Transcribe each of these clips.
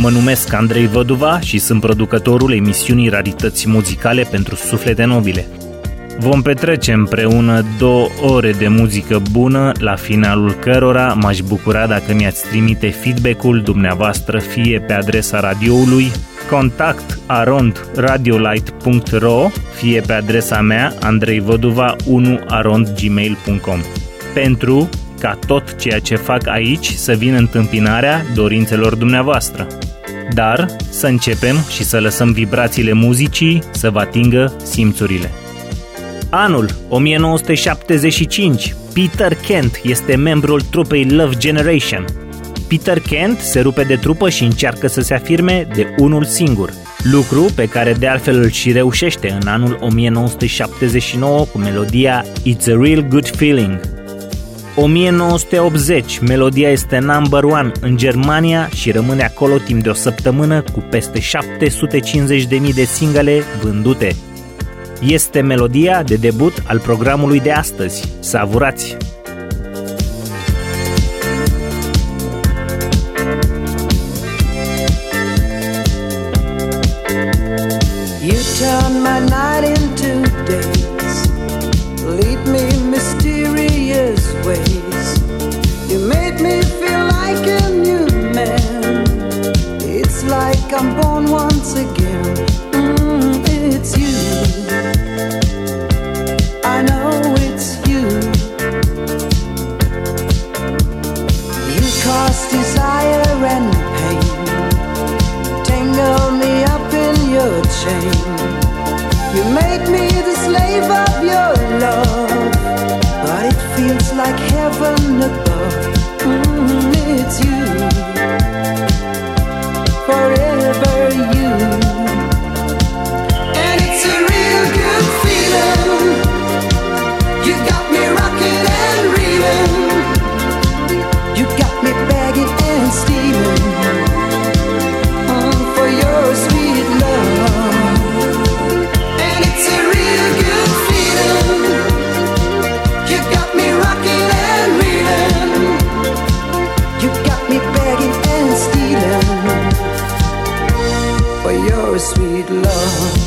Mă numesc Andrei Văduva și sunt producătorul emisiunii Rarități Muzicale pentru Suflete Nobile. Vom petrece împreună două ore de muzică bună, la finalul cărora m-aș bucura dacă mi-ați trimite feedback-ul dumneavoastră fie pe adresa radioului contact arondradiolight.ro fie pe adresa mea andreivăduva1 arondgmail.com pentru ca tot ceea ce fac aici să vină întâmpinarea dorințelor dumneavoastră. Dar să începem și să lăsăm vibrațiile muzicii să vă atingă simțurile. Anul 1975, Peter Kent este membrul trupei Love Generation. Peter Kent se rupe de trupă și încearcă să se afirme de unul singur, lucru pe care de altfel îl și reușește în anul 1979 cu melodia It's a Real Good Feeling, 1980, melodia este number one în Germania și rămâne acolo timp de o săptămână cu peste 750.000 de singale vândute. Este melodia de debut al programului de astăzi. Savurați! for sweet love.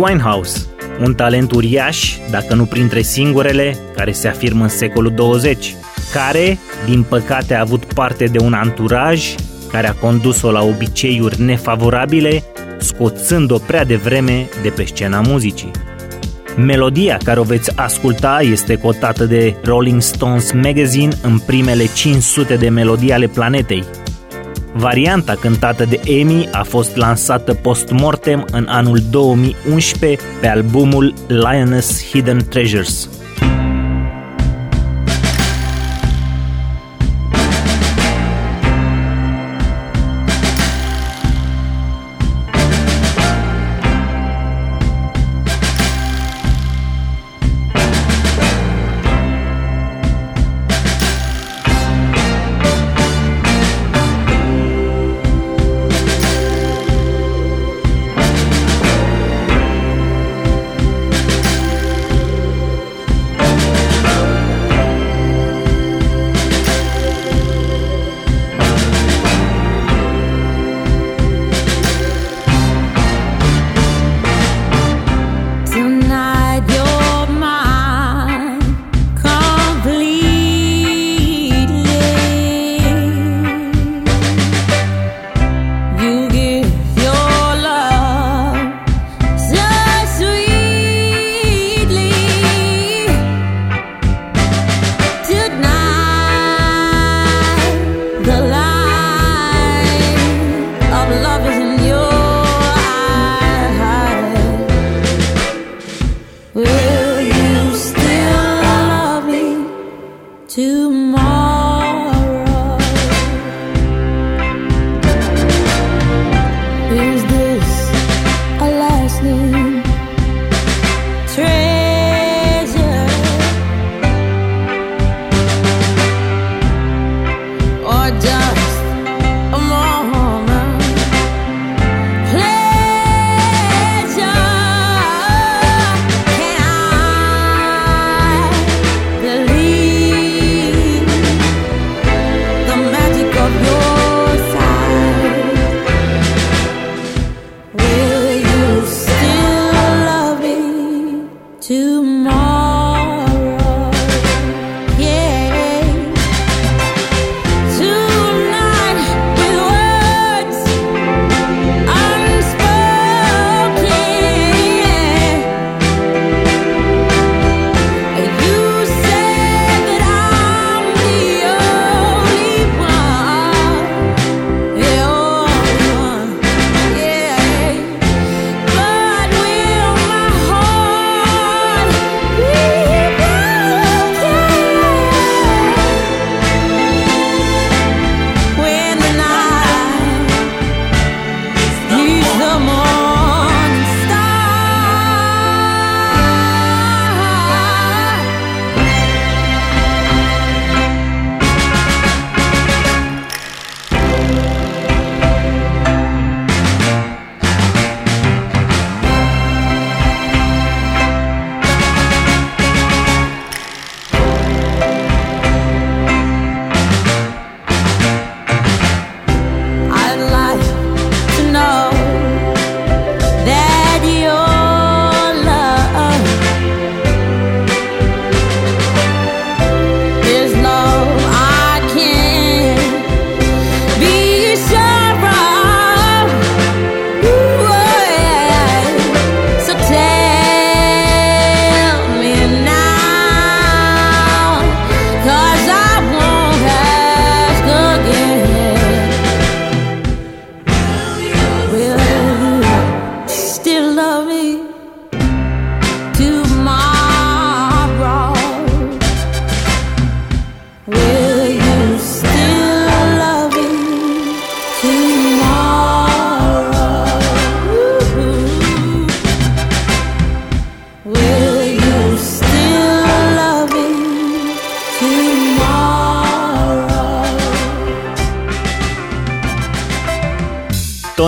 Winehouse, un talent uriaș, dacă nu printre singurele, care se afirmă în secolul 20, care, din păcate, a avut parte de un anturaj care a condus-o la obiceiuri nefavorabile, scoțând-o prea devreme de pe scena muzicii. Melodia care o veți asculta este cotată de Rolling Stones Magazine în primele 500 de melodii ale planetei, Varianta cântată de Amy a fost lansată post-mortem în anul 2011 pe albumul Lioness Hidden Treasures.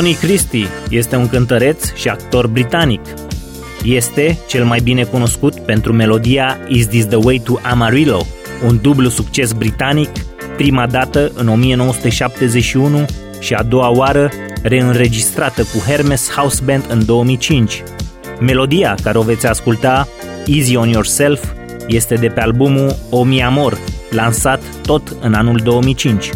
Tony Christie este un cântăreț și actor britanic. Este cel mai bine cunoscut pentru melodia Is This The Way To Amarillo, un dublu succes britanic, prima dată în 1971 și a doua oară reînregistrată cu Hermes House Band în 2005. Melodia care o veți asculta, Easy On Yourself, este de pe albumul O Mi Amor, lansat tot în anul 2005.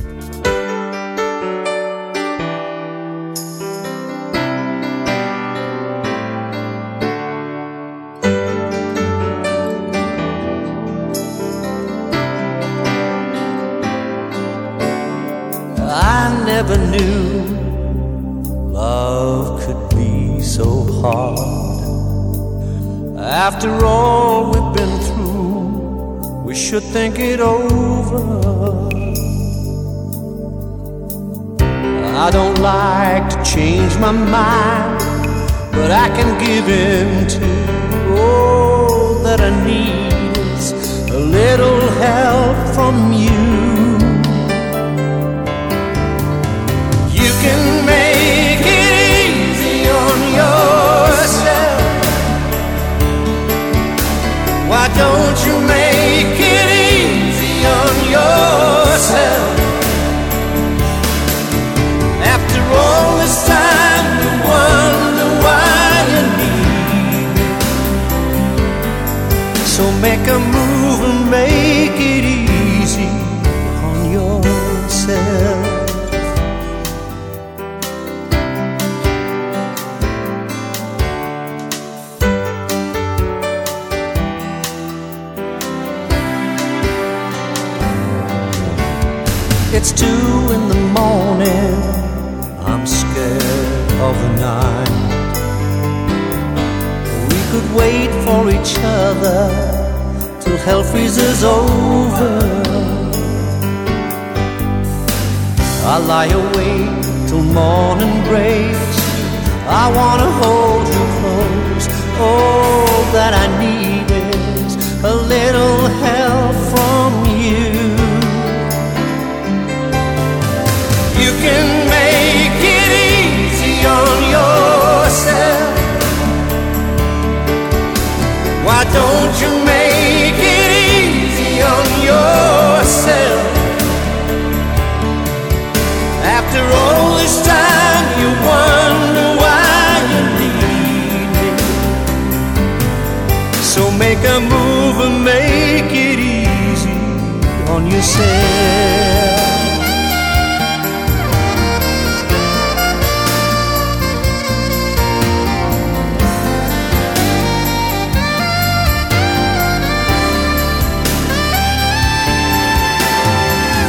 I wanna hold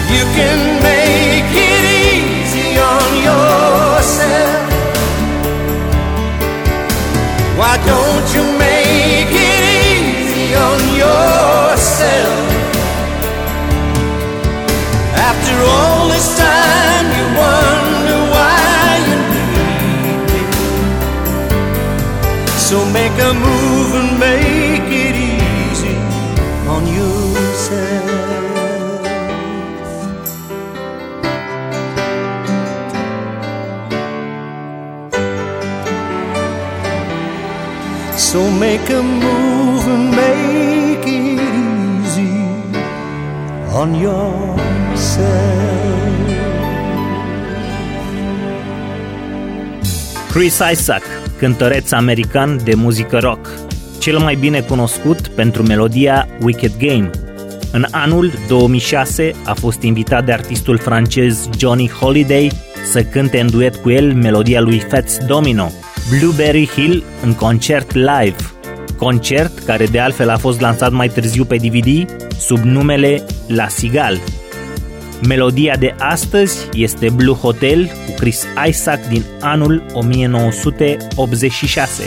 You can make it easy on yourself. Why don't you So make a move and make it easy on yourself. So make a move and make it easy on yourself. Chris Isaac, cântăreț american de muzică rock, cel mai bine cunoscut pentru melodia Wicked Game. În anul 2006 a fost invitat de artistul francez Johnny Holiday să cânte în duet cu el melodia lui Fats Domino, Blueberry Hill în concert live. Concert care de altfel a fost lansat mai târziu pe DVD sub numele La Sigal. Melodia de astăzi este Blue Hotel cu Chris Isaac din anul 1986.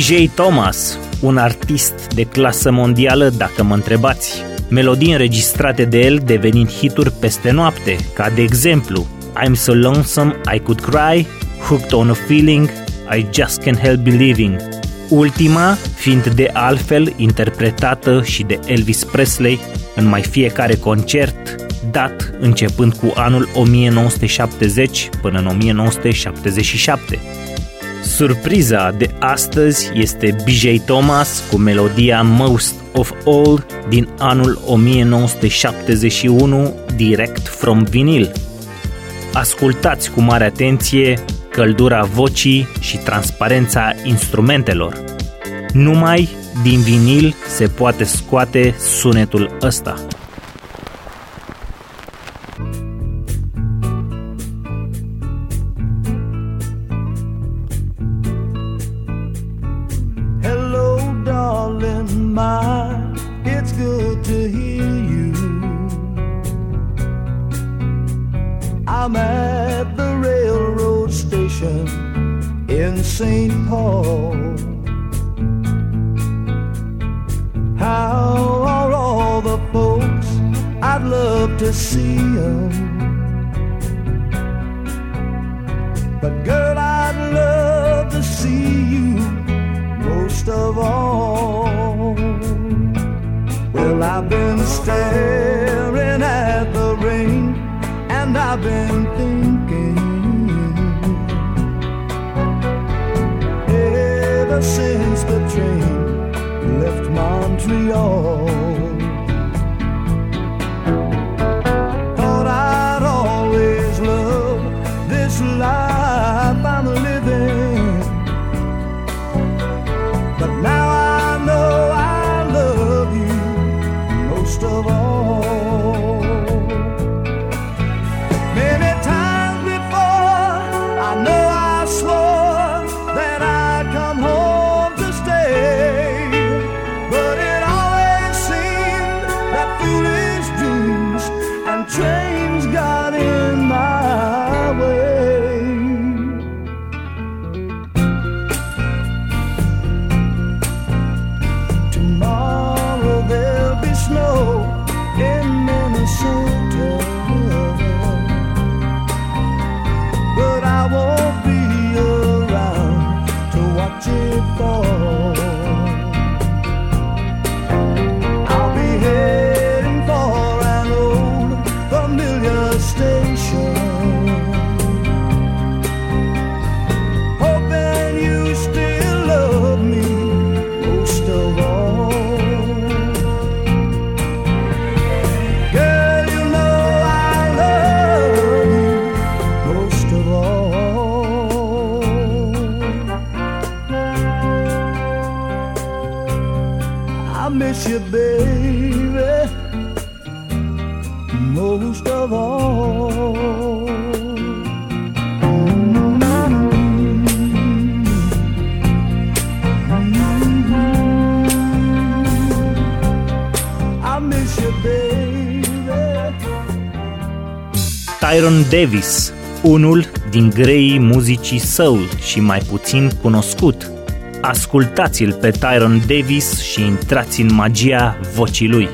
BJ Thomas, un artist de clasă mondială dacă mă întrebați. Melodii înregistrate de el devenind hituri peste noapte, ca de exemplu I'm so lonesome I could cry, Hooked on a feeling, I just can't help believing. Ultima fiind de altfel interpretată și de Elvis Presley în mai fiecare concert dat începând cu anul 1970 până în 1977. Surpriza de astăzi este BJ Thomas cu melodia Most of All din anul 1971 direct from vinyl. Ascultați cu mare atenție căldura vocii și transparența instrumentelor. Numai din vinil se poate scoate sunetul ăsta. Tyron Davis, unul din greii muzicii soul și mai puțin cunoscut. Ascultați-l pe Tyron Davis și intrați în magia vocii lui.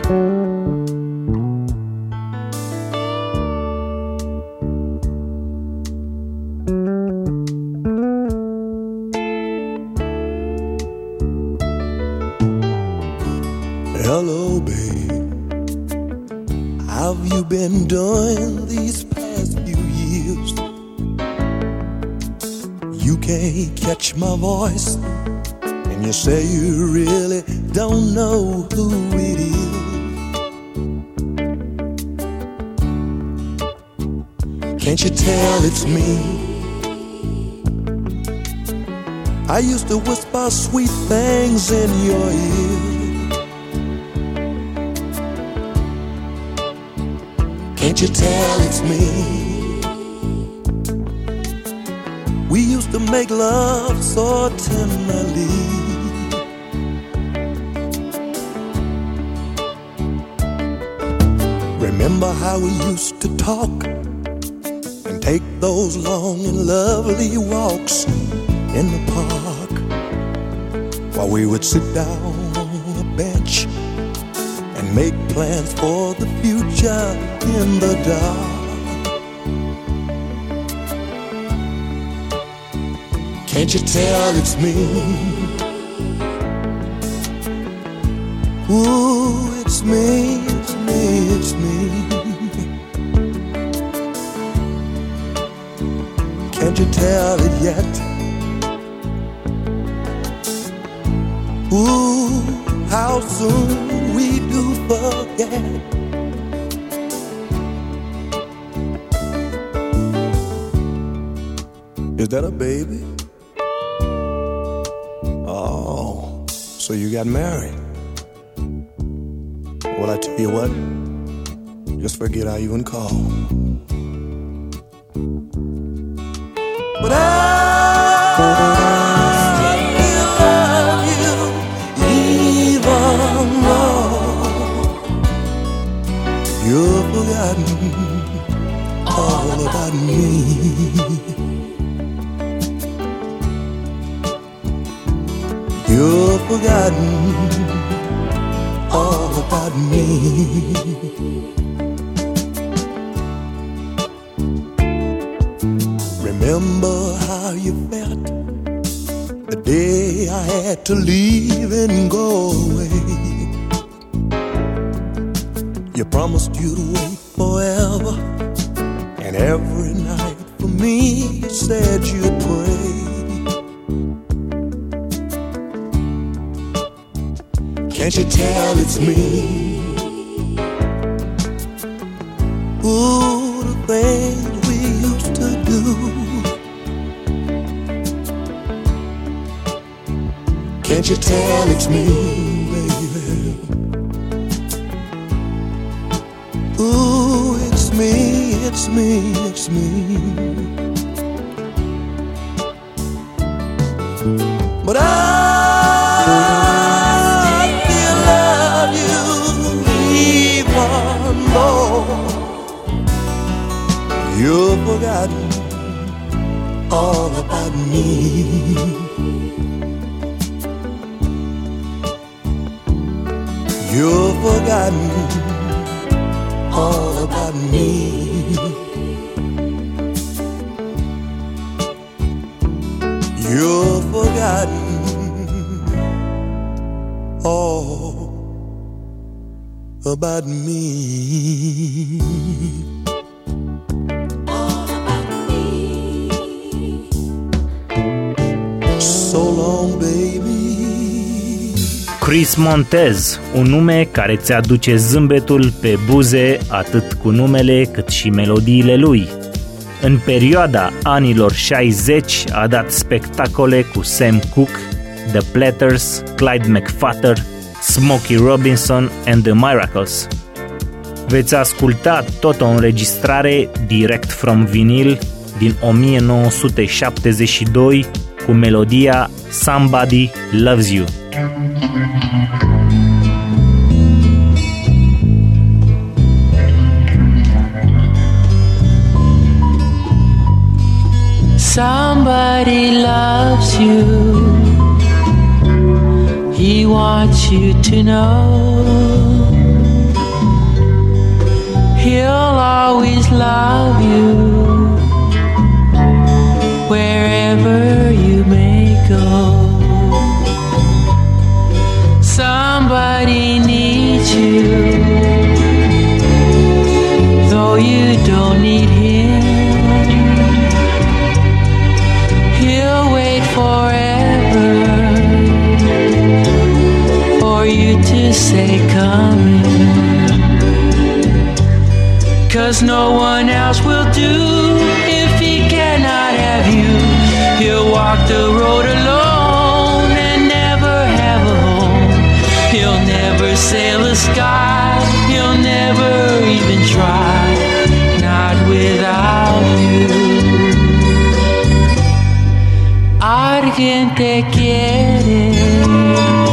Remember how you felt the day I had to leave and go away. You promised you'd wait forever, and every night for me you said you'd pray. Can't you tell it's me? Can't you tell it's me, baby? Ooh, it's me, it's me, it's me. But I still love you, even though you've forgotten all about me. Montez, un nume care ți aduce zâmbetul pe buze atât cu numele cât și melodiile lui. În perioada anilor 60 a dat spectacole cu Sam Cooke, The Platters, Clyde McFatter, Smokey Robinson and The Miracles. Veți asculta tot o înregistrare direct from vinil din 1972 cu melodia Somebody Loves You. Somebody loves you. He wants you to know. He'll always love you. Wherever you may go. Somebody needs you. Though you don't need him. Say come in. Cause no one else will do if he cannot have you. He'll walk the road alone and never have a home. He'll never sail the sky, he'll never even try, not without you. Alguien te quiere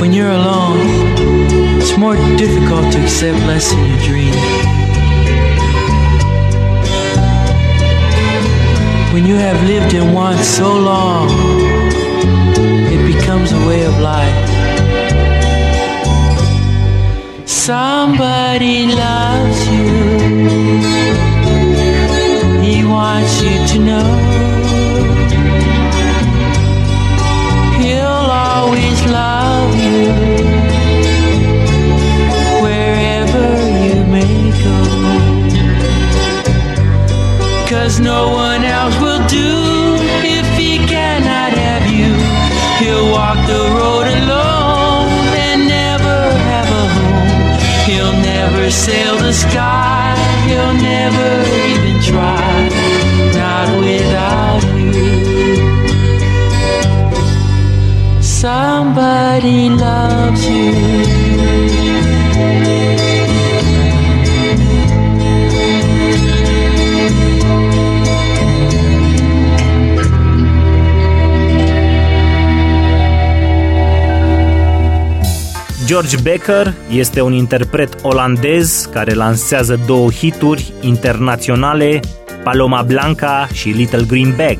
when you're alone, it's more difficult to accept less than you dream. when you have lived in one so long becomes a way of life. Somebody loves you. He wants you to know. He'll always love you wherever you may go. Cause no one never sail the sky, he'll never even try, not without you. Somebody loves you. George Becker este un interpret olandez care lansează două hituri internaționale, Paloma Blanca și Little Green Bag.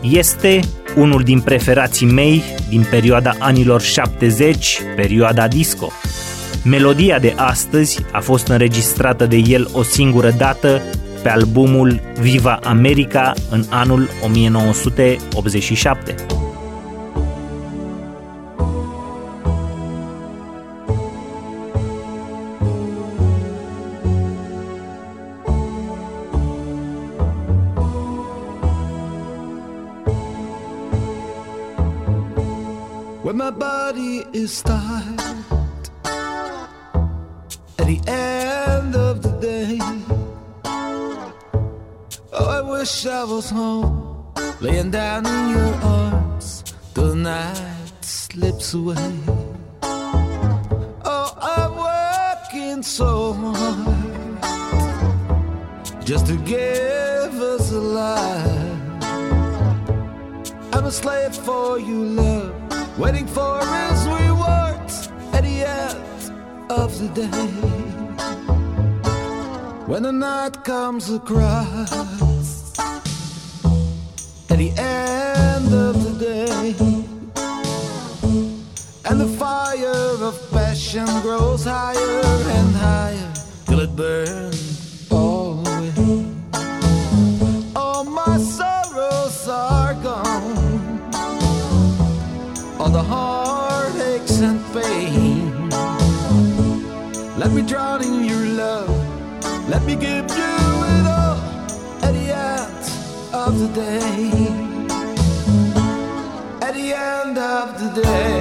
Este unul din preferații mei din perioada anilor 70, perioada disco. Melodia de astăzi a fost înregistrată de el o singură dată pe albumul Viva America în anul 1987. Comes across at the end of the day, and the fire of passion grows higher and higher till it burns all away. All my sorrows are gone, all the heartaches and pain. Let me drown in your love, let me give the day. At the end of the day.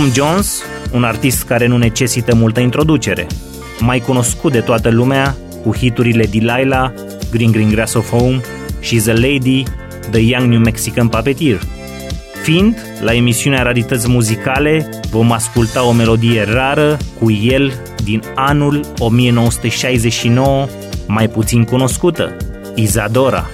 Tom Jones, un artist care nu necesită multă introducere, mai cunoscut de toată lumea cu hiturile Delilah, Green Green Grass of Home și The Lady, The Young New Mexican Puppeteer. Fiind, la emisiunea Rarități Muzicale vom asculta o melodie rară cu el din anul 1969, mai puțin cunoscută, Isadora.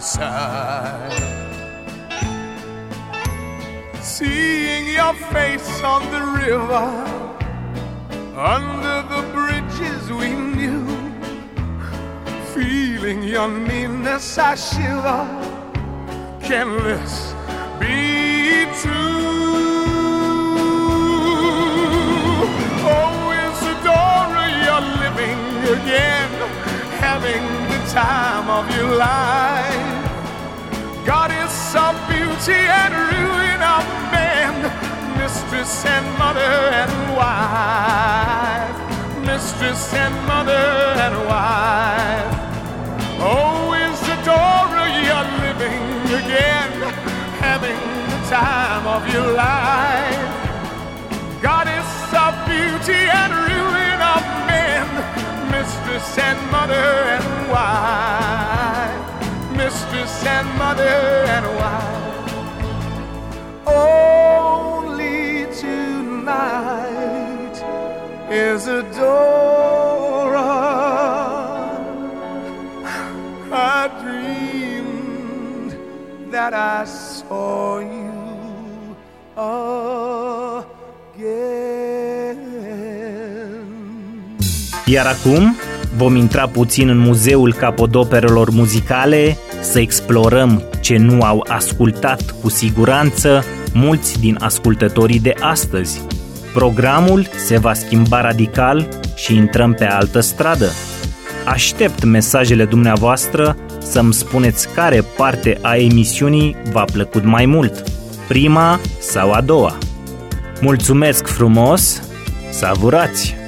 Sigh. Seeing your face on the river, under the bridges we knew feeling your nearness, I shiver. Can this be true? Oh, Isadora, you're living again, having the time of your life. Goddess of beauty and ruin of man, mistress and mother and wife, mistress and mother and wife. Oh, Isadora, you're living again, having the time of your life. Goddess of beauty and ruin of men, mistress and mother and wife, mistress and mother and wife. Only tonight is. I dreamed that I saw you again. Iar acum vom intra puțin în muzeul capodoperelor muzicale, să explorăm ce nu au ascultat cu siguranță mulți din ascultătorii de astăzi. Programul se va schimba radical și intrăm pe altă stradă. Aștept mesajele dumneavoastră să-mi spuneți care parte a emisiunii v-a plăcut mai mult, prima sau a doua. Mulțumesc frumos, savurați!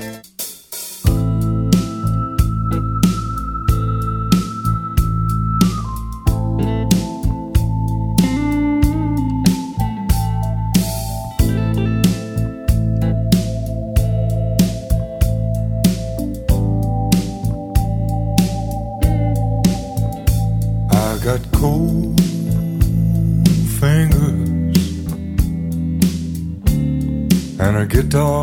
And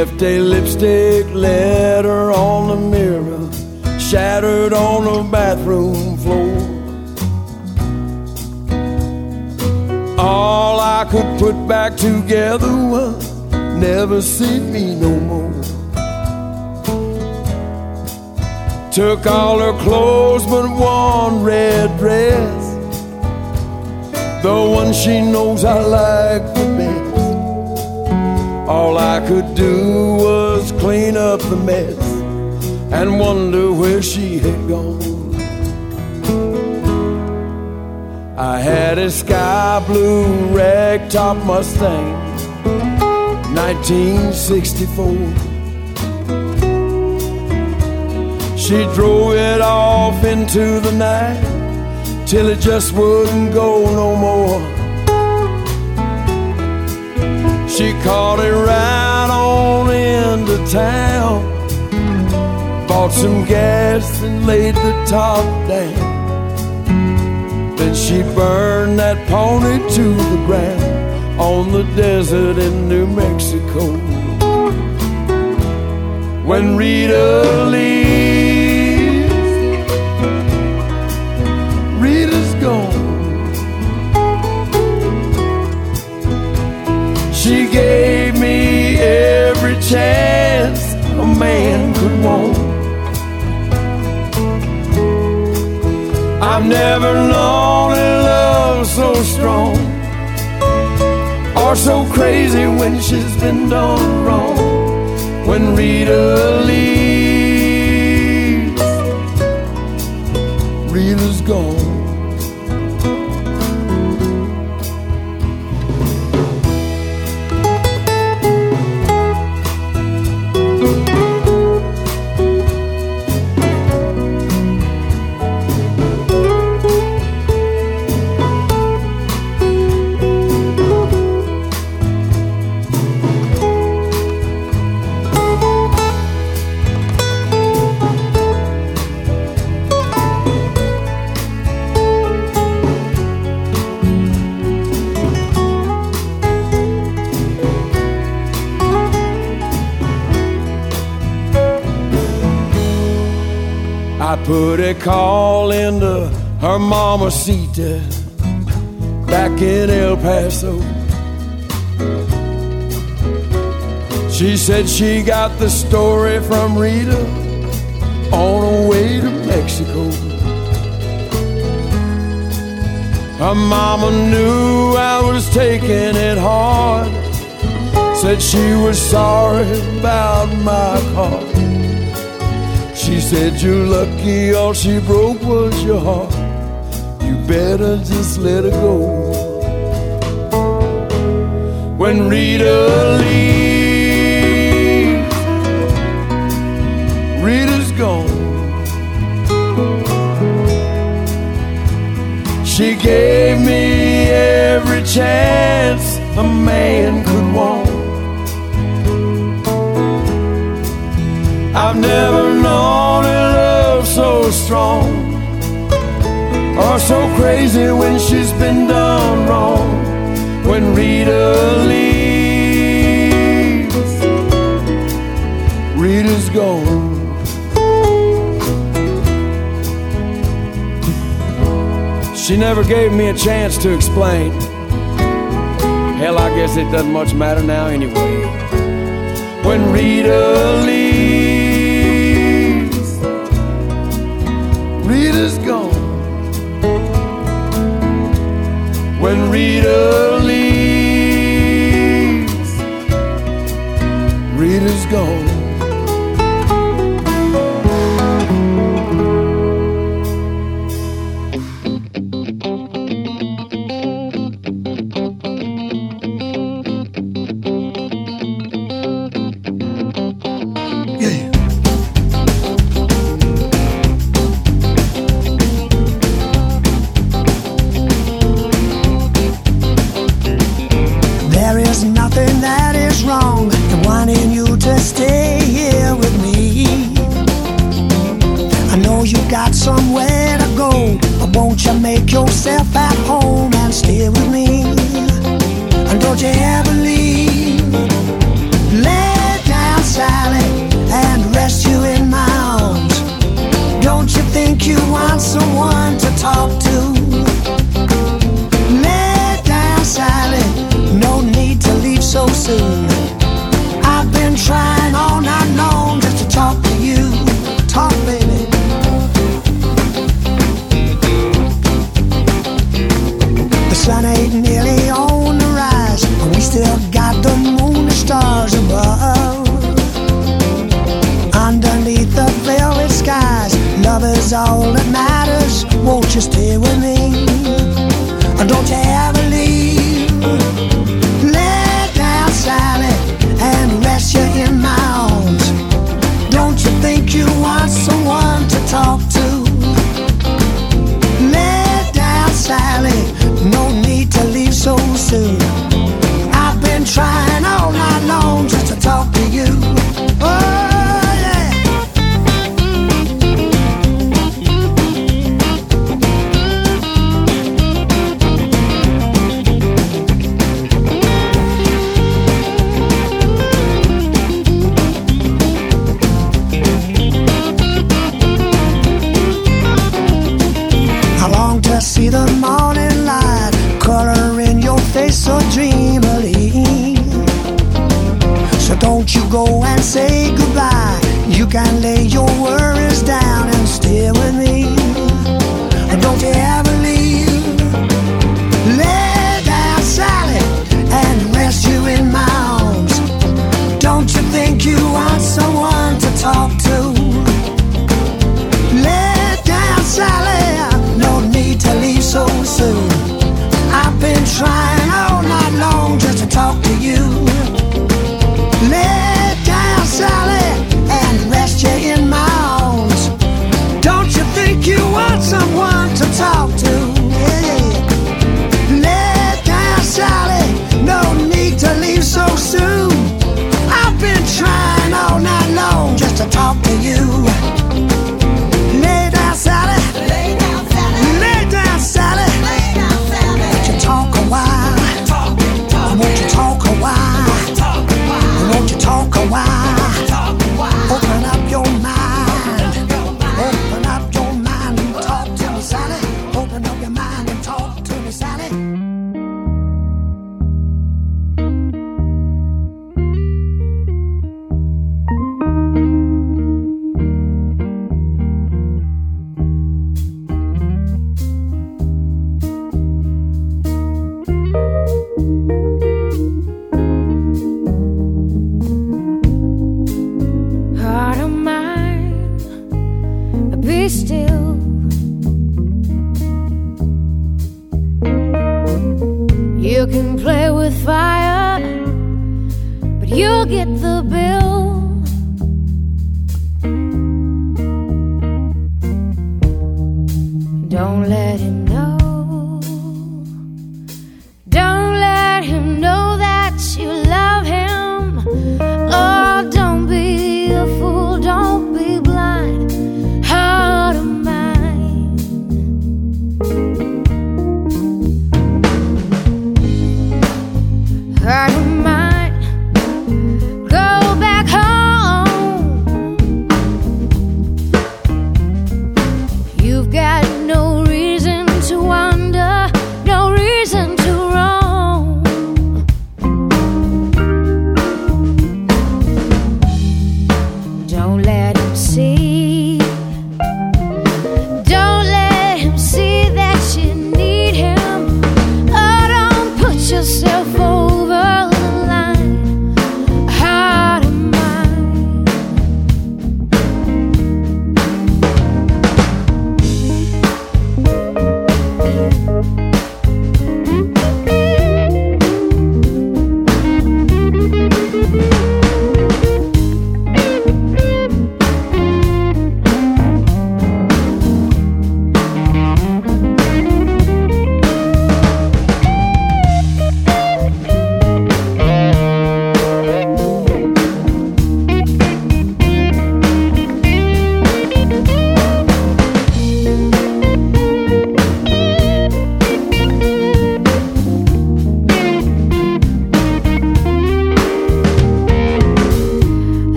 left a lipstick letter on the mirror, shattered on the bathroom floor. All I could put back together was never see me no more. Took all her clothes but one red dress, the one she knows I like I could do was clean up the mess and wonder where she had gone. I had a sky blue ragtop Mustang, 1964. She drove it off into the night till it just wouldn't go no more. She caught it right town. Bought some gas and laid the top down. Then she burned that pony to the ground on the desert in New Mexico. When Rita leaves, Rita's gone. She gave me every chance a man could want. I've never known a love so strong or so crazy when she's been done wrong. When Rita leaves, Rita's gone. Mary called into her mama seated uh, back in El Paso. She said she got the story from Rita on her way to Mexico. Her mama knew I was taking it hard. Said she was sorry about my car. She said, You're lucky, all she broke was your heart. You better just let her go. When Rita leaves, Rita's gone. She gave me every chance a man could want. I've never known only love so strong are so crazy when she's been done wrong. When Rita leaves, Rita's gone. She never gave me a chance to explain. Hell, I guess it doesn't much matter now anyway. When Rita leaves. is gone. When Rita leaves, Rita's gone.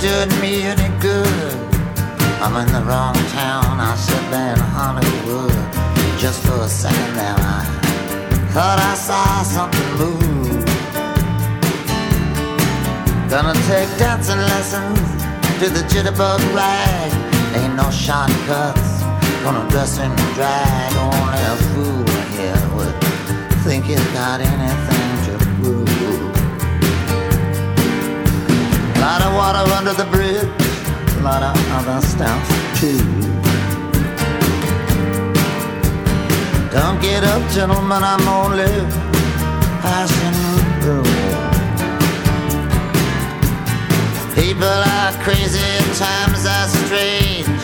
Doing me any good. I'm in the wrong town. I should be in Hollywood. Just for a second there, I thought I saw something move. Gonna take dancing lessons to the jitterbug rag. Ain't no shortcuts. Gonna dress in drag. Only a fool here would think he's got anything Lot of water under the bridge, a lot of other stuff too. Don't get up, gentlemen, I'm only passing through. People are crazy, times are strange.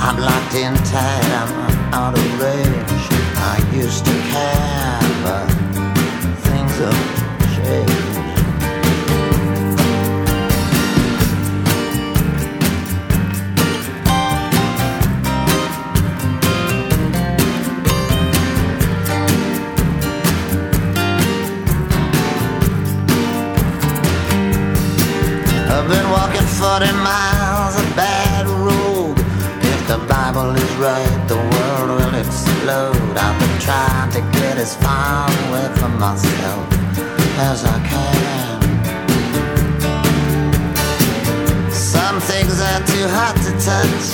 I'm locked in tight, I'm out of range. I used to care, but things have 40 miles of bad road. If the Bible is right, the world will explode. I've been trying to get as far away from myself as I can. Some things are too hot to touch.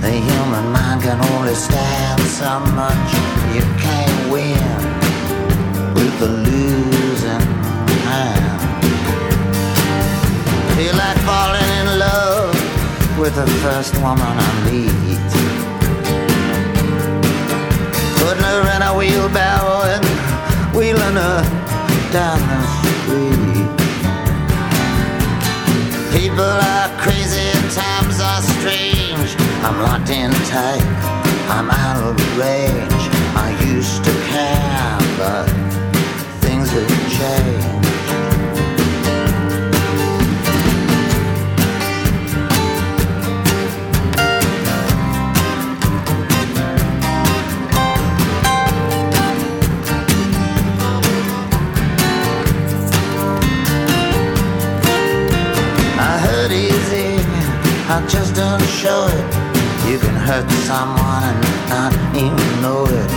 The human mind can only stand so much. You can't win with the losing with the first woman I meet. Putting her in a wheelbarrow and wheeling her down the street. People are crazy and times are strange. I'm locked in tight, I'm out of range. I used to care, but things have changed. It. You can hurt someone and not even know it.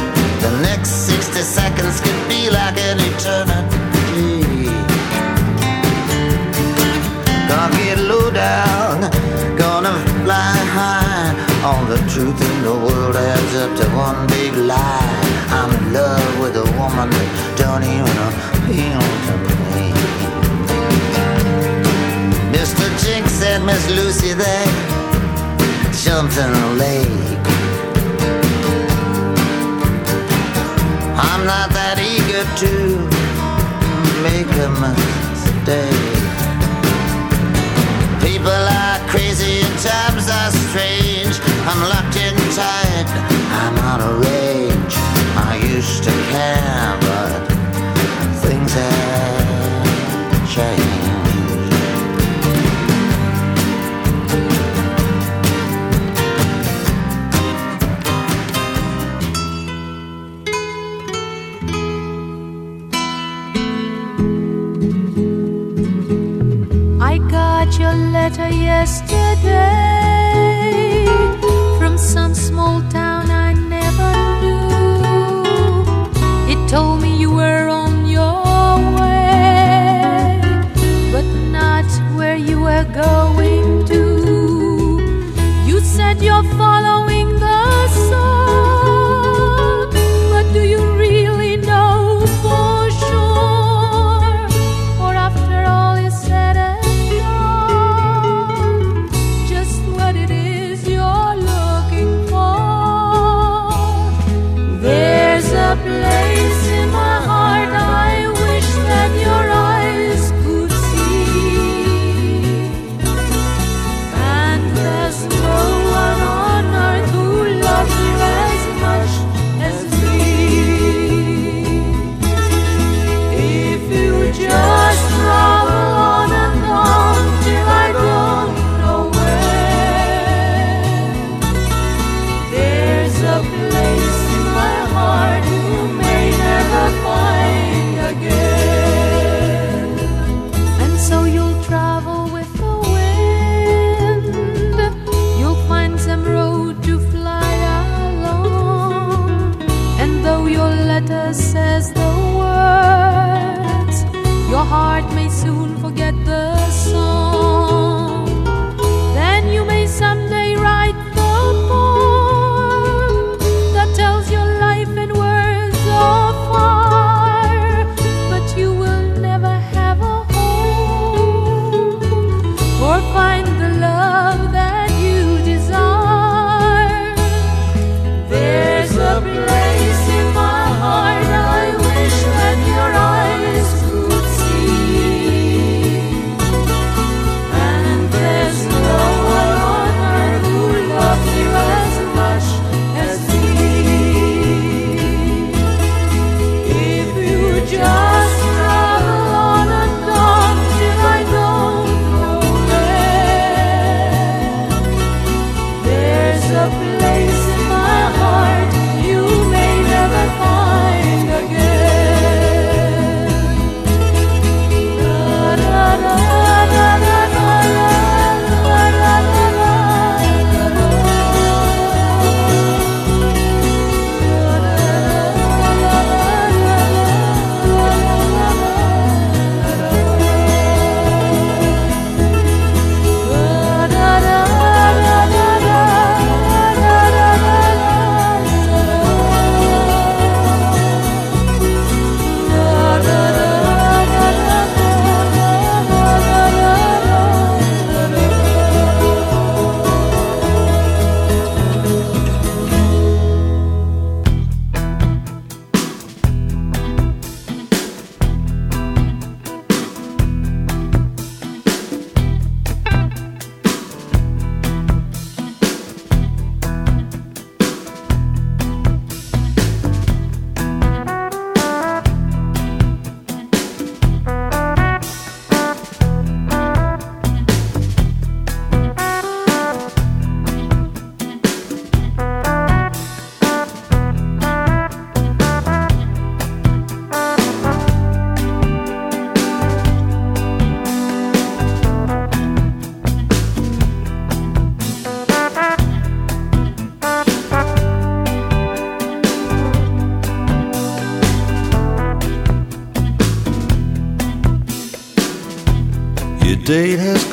The next 60 seconds could be like an eternity. Gonna get low down, gonna fly high. All the truth in the world adds up to one big lie. I'm in love with a woman that don't even appeal to me. Mr. Jinx and Miss Lucy, they jumped in the lake. I'm not that eager to make a mistake. People are crazy and times are strange. I'm locked in tight, I'm out of range. I used to care, yesterday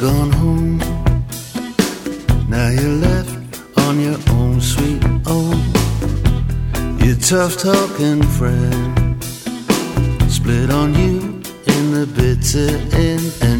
gone home. Now you're left on your own, sweet own. Your tough talking friend split on you in the bitter end.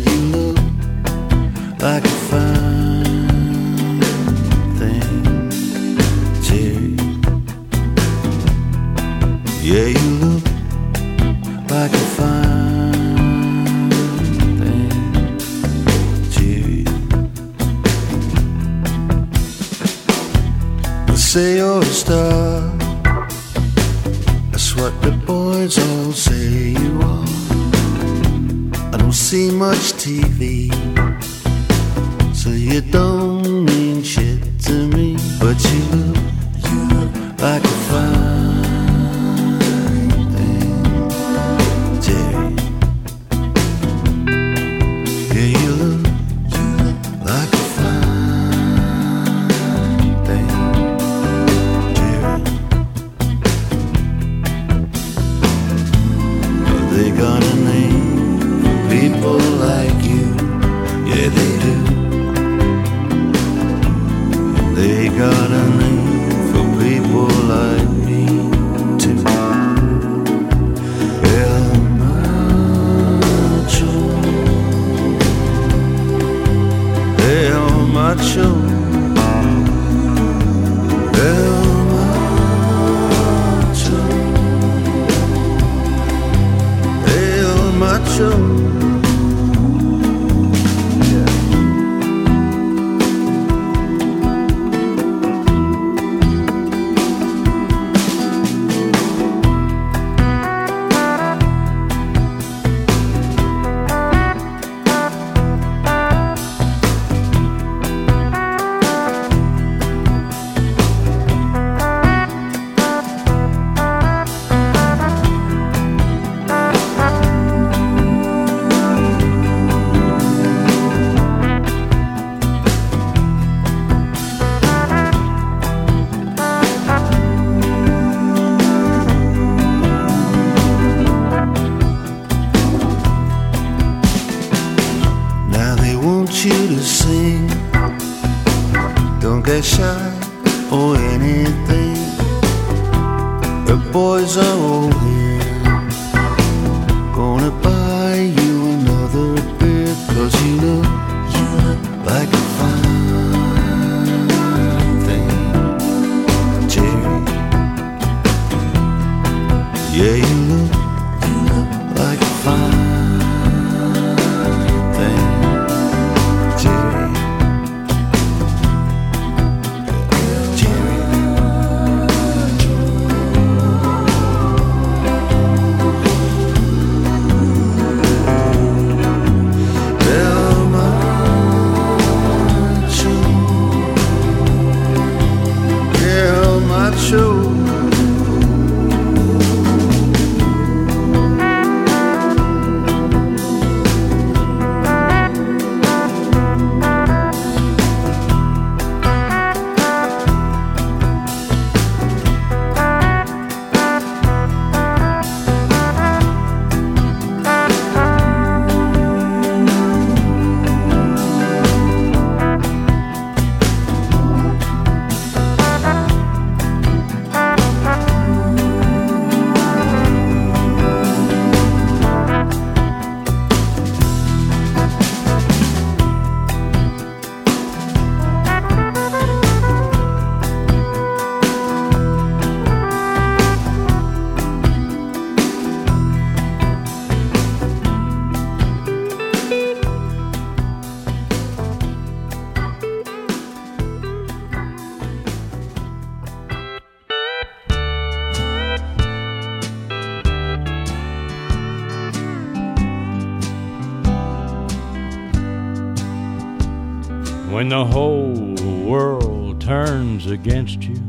Against you.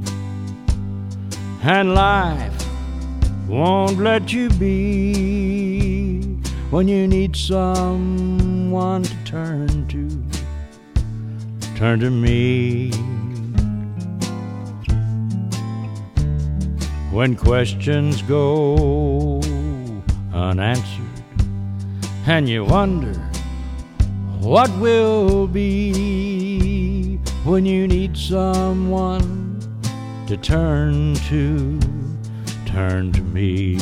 And life won't let you be when you need someone to turn to. Turn to me. When questions go unanswered and you wonder what will be when you need someone to turn to? Turn to me.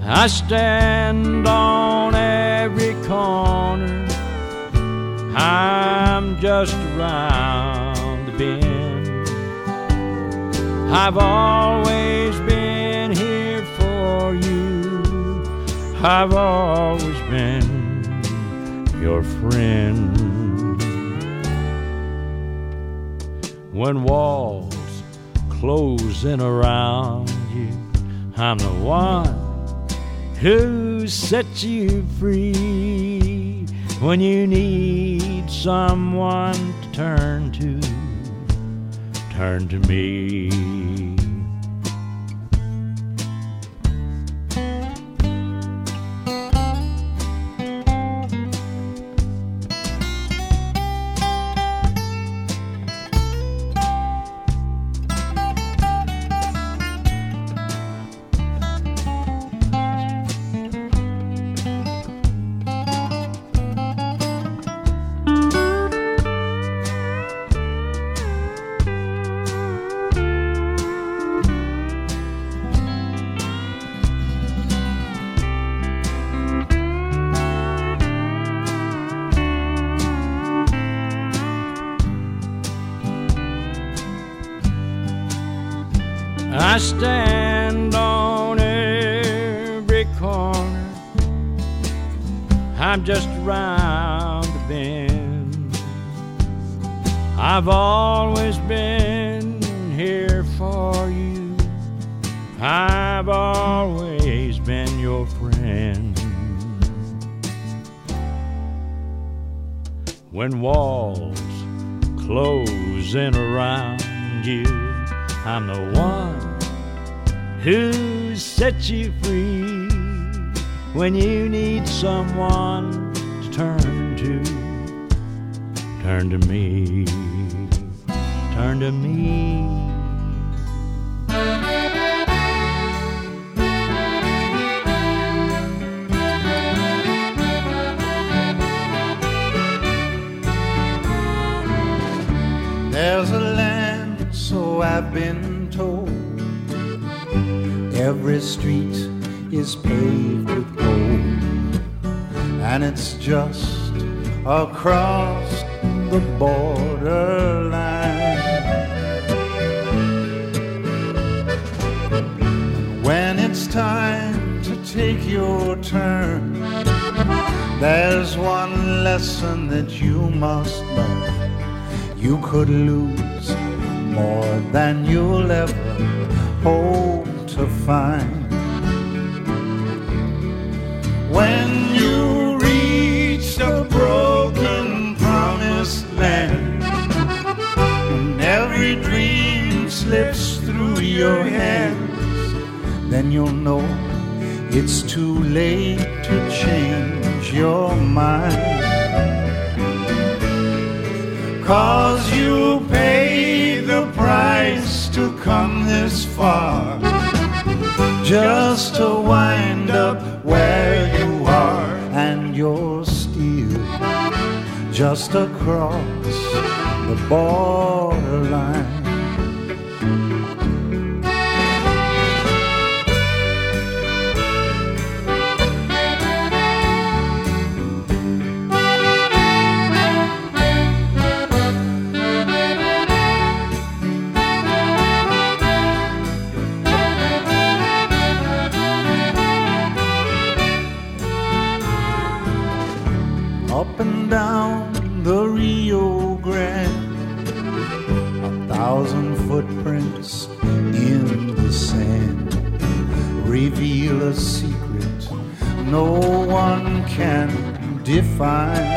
I stand on every corner. I'm just around the bend. I've always been here for you. I've always been your friend. When walls close in around you, I'm the one who sets you free. When you need someone to turn to, turn to me. turn to me. There's a land, so I've been told. Every street is paved with gold, and it's just across the borderline. When it's time to take your turn, there's one lesson that you must learn. You could lose more than you'll ever hope to find. When you your hands, then you'll know it's too late to change your mind. Cause you paid the price to come this far, just to wind up where you are, and you're still just across the borderline. Define.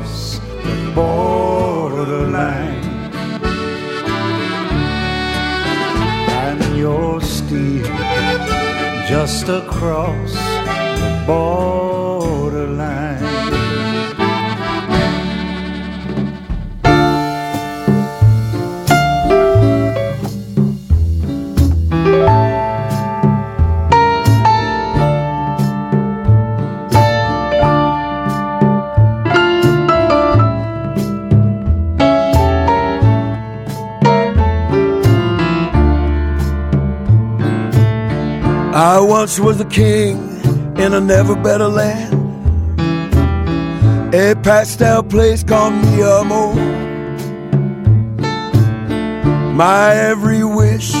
Across the borderline. And you're still just across the borderline. A king in a never better land. A pastel place called me amor. My every wish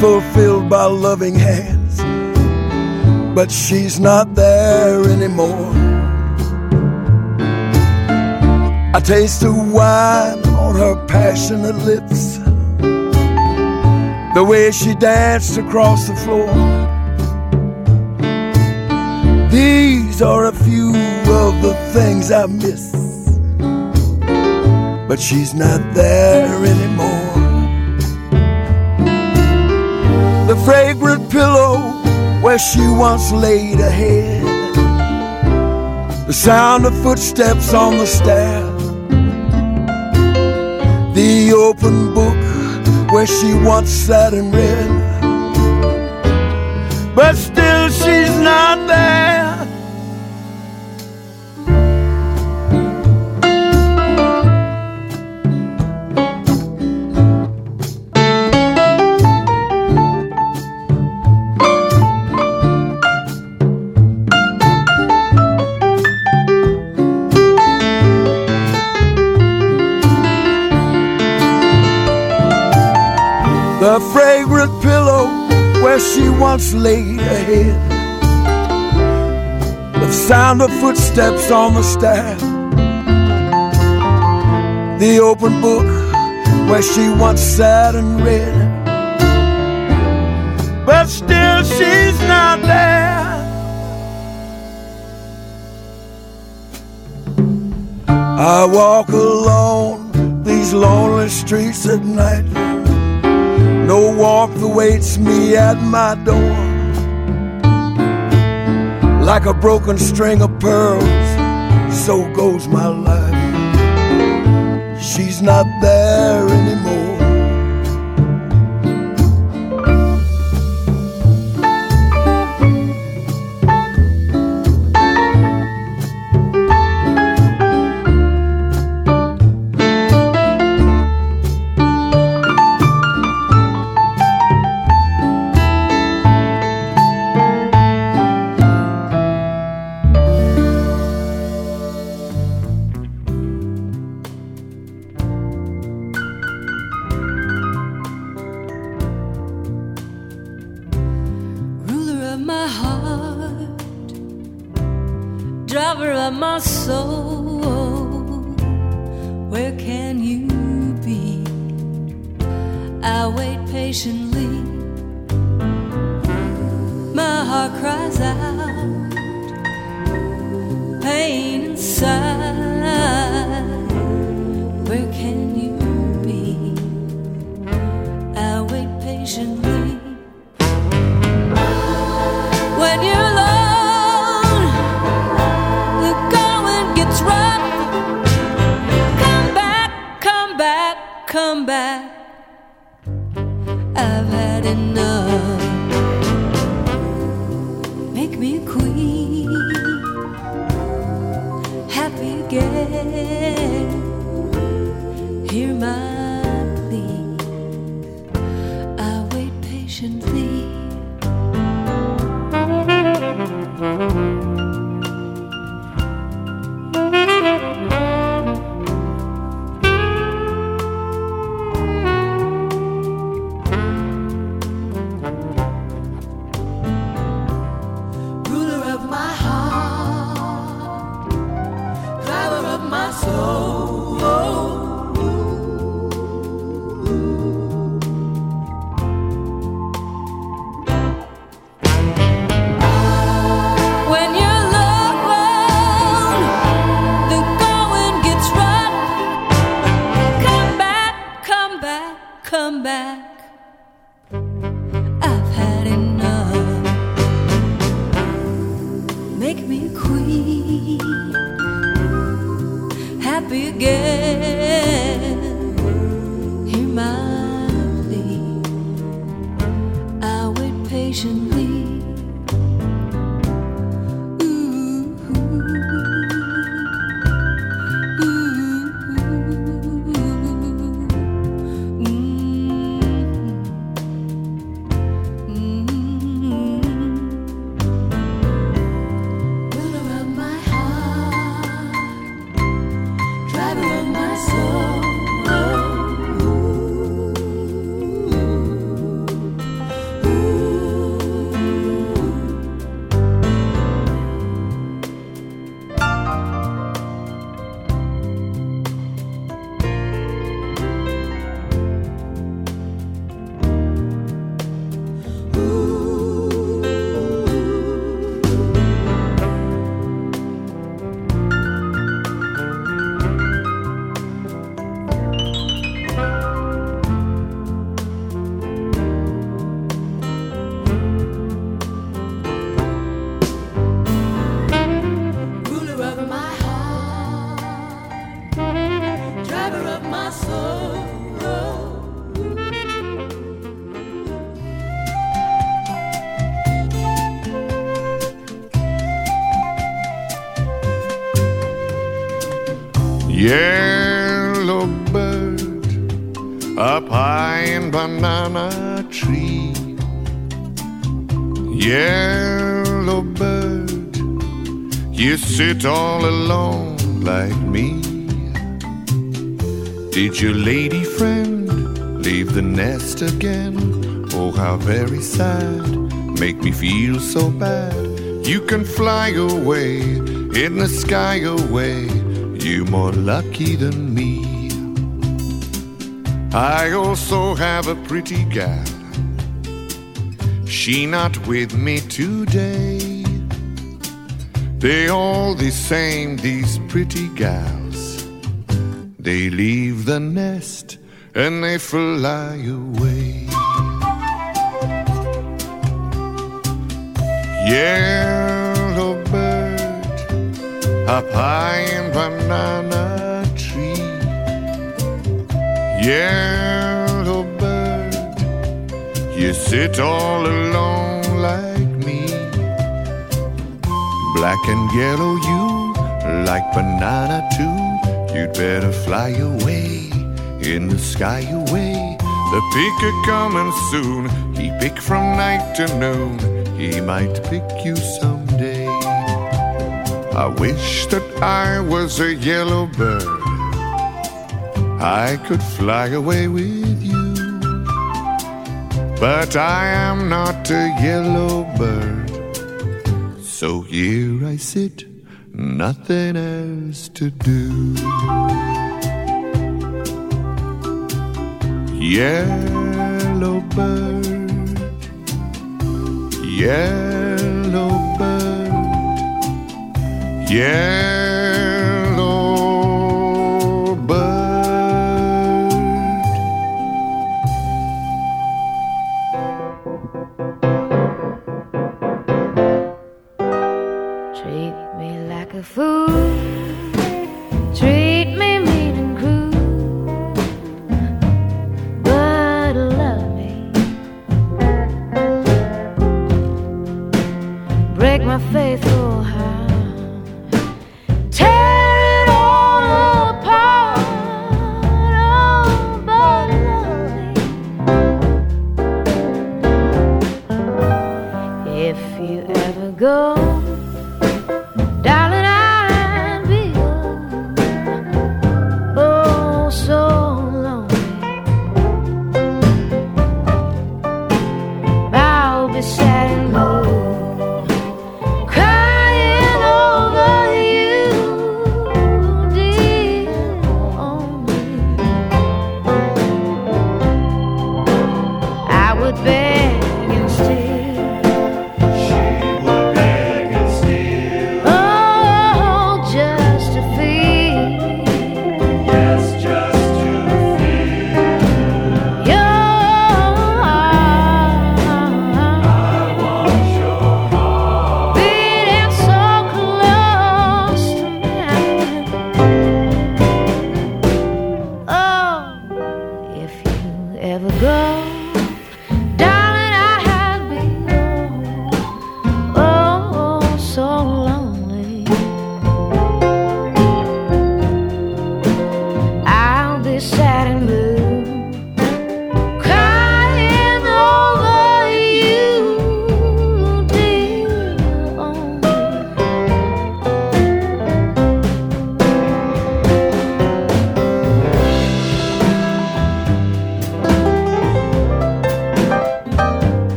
fulfilled by loving hands. But she's not there anymore. I taste the wine on her passionate lips. The way she danced across the floor. These are a few of the things I miss. But she's not there anymore. The fragrant pillow where she once laid her head. The sound of footsteps on the stair. The open book where she once sat and read. But still she's not there. she once laid her head. The sound of footsteps on the stair. The open book where she once sat and read. But still she's not there. I walk alone these lonely streets at night. No warmth awaits me at my door. Like a broken string of pearls, so goes my life. She's not there sit all alone like me? Did your lady friend leave the nest again? Oh, how very sad, make me feel so bad. You can fly away, in the sky away, you more lucky than me. I also have a pretty gal, she not with me today. They all the same, these pretty gals. They leave the nest and they fly away. Yellow bird up high in banana tree. Yellow bird, you sit all alone Black and yellow, you like banana too. You'd better fly away in the sky away. The picker coming soon. He pick from night to noon. He might pick you someday. I wish that I was a yellow bird. I could fly away with you. But I am not a yellow bird. So here I sit, nothing else to do. Yellow bird, yellow bird, yellow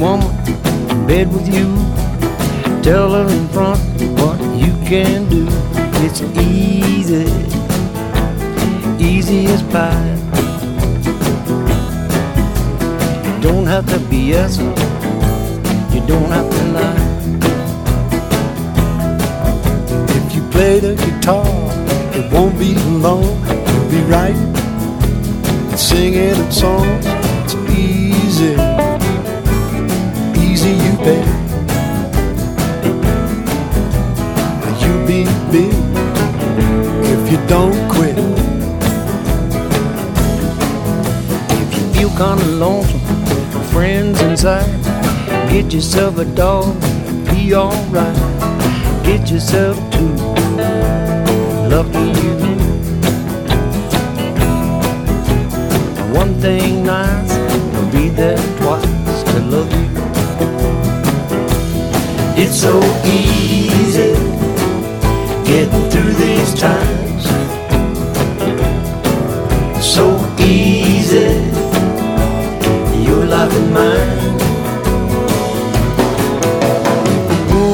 woman in bed with you, tell her in front what you can do. It's easy, easy as pie. You don't have to BS you don't have to lie. If you play the guitar, it won't be long. You'll be writing and singing a song. It's easy, easy you bet. You'll be big if you don't quit. If you feel kinda lonesome, friends inside, get yourself a dog, be alright. Get yourself two, lucky you. One thing nice, will be there twice to love you. It's so easy getting through these times. So easy, your life and mine.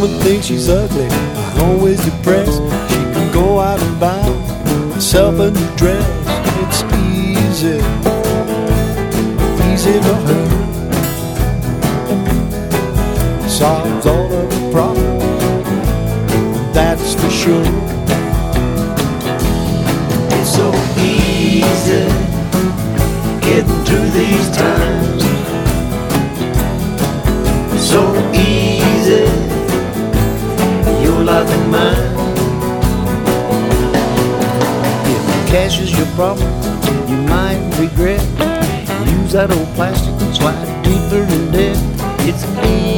woman thinks she's ugly, always depressed. She can go out and buy herself a new dress. It's easy, easy for her. Solves all of the problems, that's for sure. It's so easy getting through these times. So easy, your life and mine. If cash is your problem, you might regret. Use that old plastic and slide deeper in debt. It's easy,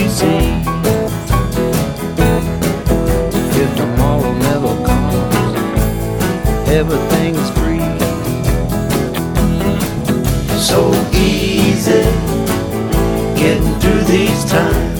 easy. If tomorrow never comes, everything is free. So easy getting through these times.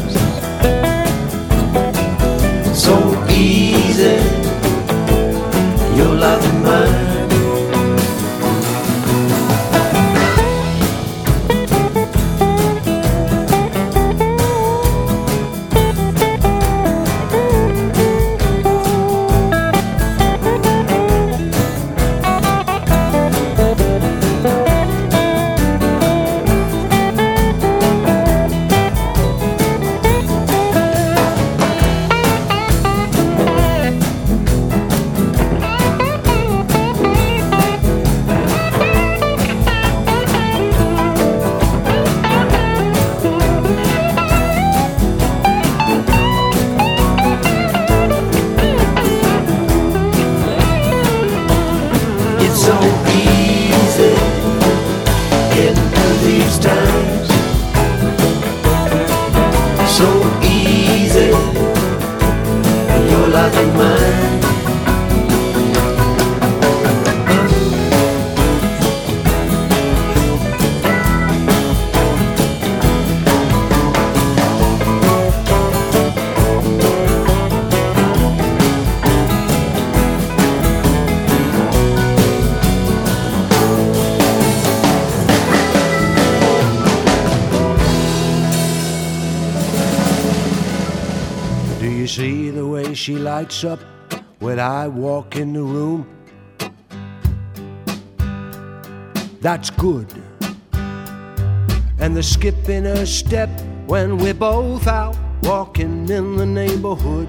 She lights up when I walk in the room? That's good. And the skip in her step when we're both out walking in the neighborhood.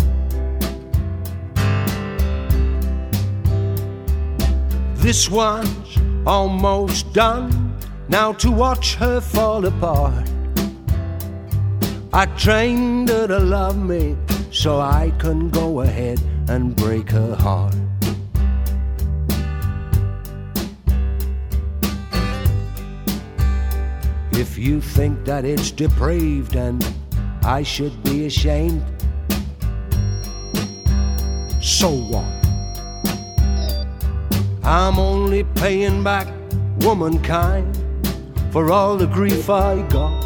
This one's almost done. Now to watch her fall apart. I trained her to love me so I can go ahead and break her heart. If you think that it's depraved and I should be ashamed, so what? I'm only paying back womankind for all the grief I got.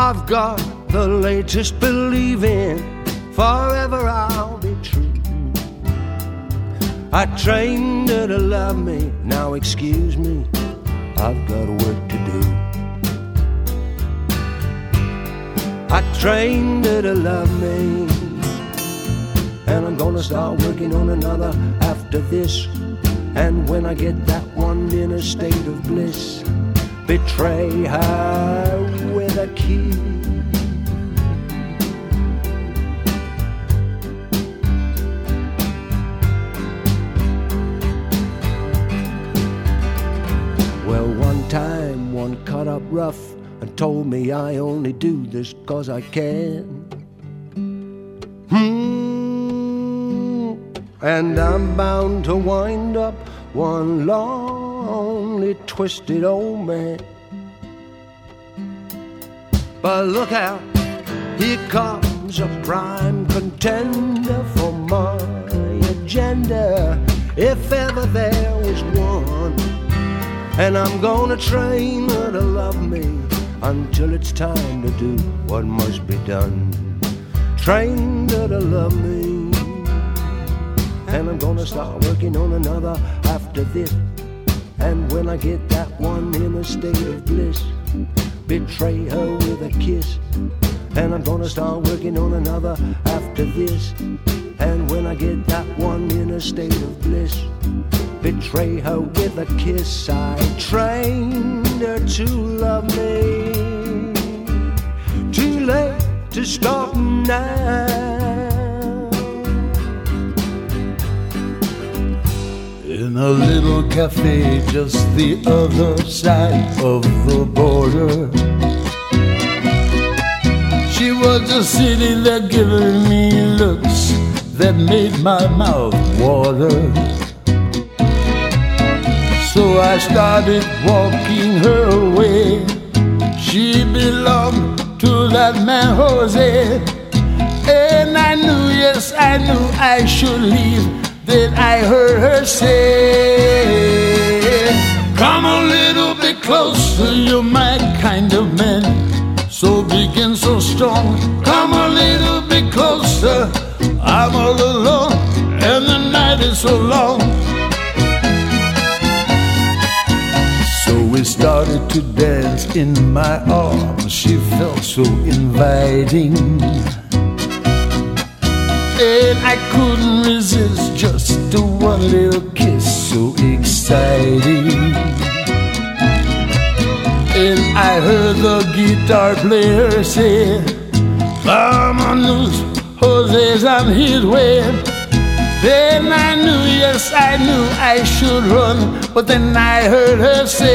I've got the latest believing forever I'll be true. I trained her to love me, now excuse me, I've got work to do. I trained her to love me, and I'm gonna start working on another after this. And when I get that one in a state of bliss, betray her kiss. Well, one time, one cut up rough and told me I only do this 'cause I can. Hmm, and I'm bound to wind up one lonely, twisted old man. But look out, here comes a prime contender for my agenda. If ever there was one, and I'm gonna train her to love me until it's time to do what must be done. Train her to love me, and I'm gonna start working on another after this. And when I get that one in a state of bliss, betray her with a kiss. And I'm gonna start working on another after this. And when I get that one in a state of bliss, betray her with a kiss. I trained her to love me. Too late to stop now. In a little cafe just the other side of the border. She was just sitting there giving me looks that made my mouth water. So I started walking her way. She belonged to that man Jose. And I knew, yes, I knew I should leave. Then I heard her say, Come a little bit closer, you're my kind of man. So big and so strong. Come a little bit closer. I'm all alone, and the night is so long. So we started to dance in my arms. She felt so inviting. And I couldn't resist one little kiss, so exciting. And I heard the guitar player say, Vámonos, Jose's on his way. Then I knew, yes, I knew I should run. But then I heard her say,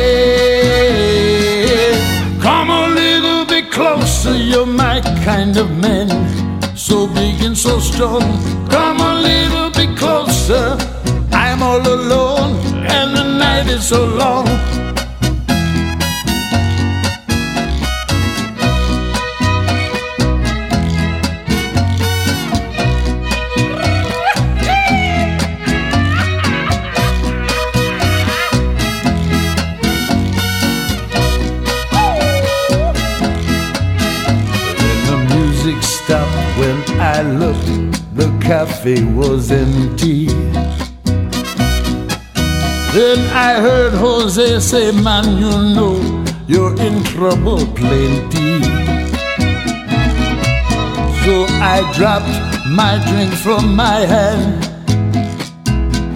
Come a little bit closer, you're my kind of man. So big and so strong. Come a little bit closer. All alone, and the night is so long. The music stopped when I looked, the cafe was empty. Then I heard Jose say, Man, you know you're in trouble plenty. So I dropped my drink from my hand,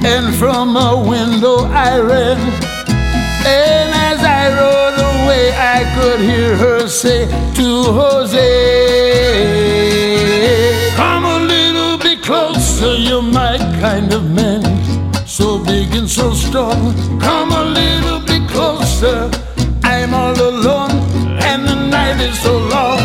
and from a window I ran. And as I rode away, I could hear her say to Jose, Come a little bit closer, you're my kind of man. So strong. Come a little bit closer. I'm all alone, and the night is so long.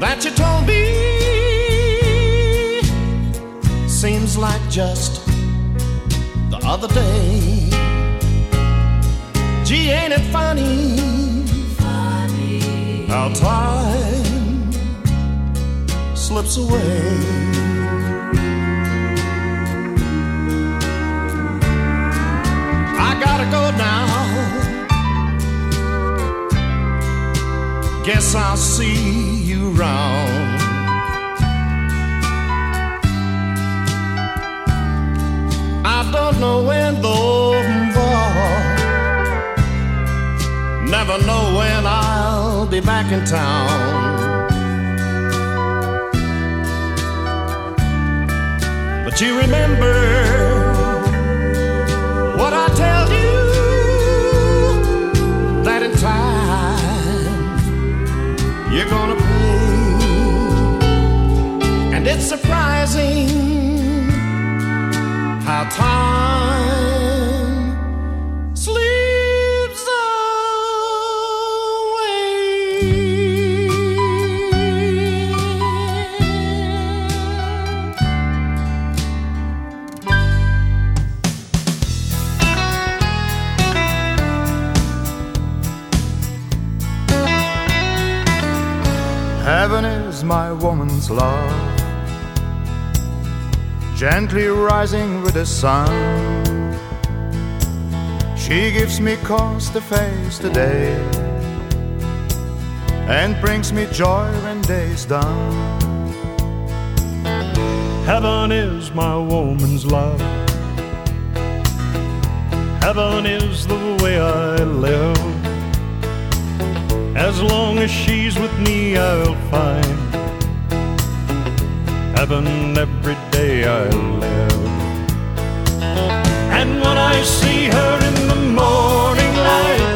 That you told me. Seems like just the other day. Gee, ain't it funny? How time slips away. I gotta go now. Guess I'll see you round. I don't know when though, boy. Never know when I'll be back in town. But you remember it's surprising how time slips away. Heaven is my woman's love, gently rising with the sun. She gives me cause to face the day and brings me joy when day's done. Heaven is my woman's love. Heaven is the way I live. As long as she's with me, I'll find heaven every day I live. And when I see her in the morning light,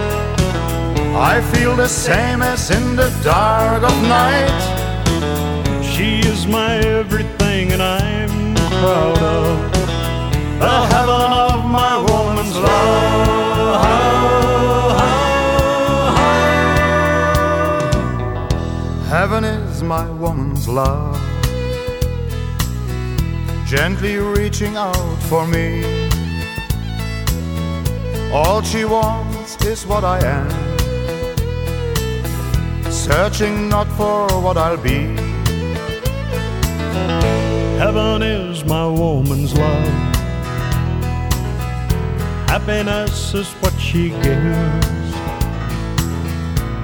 I feel the same as in the dark of night. she is my everything, and I'm proud of the heaven of my woman's love. Heaven is my woman's love, gently reaching out for me. All she wants is what I am, searching not for what I'll be. Heaven is my woman's love. Happiness is what she gives.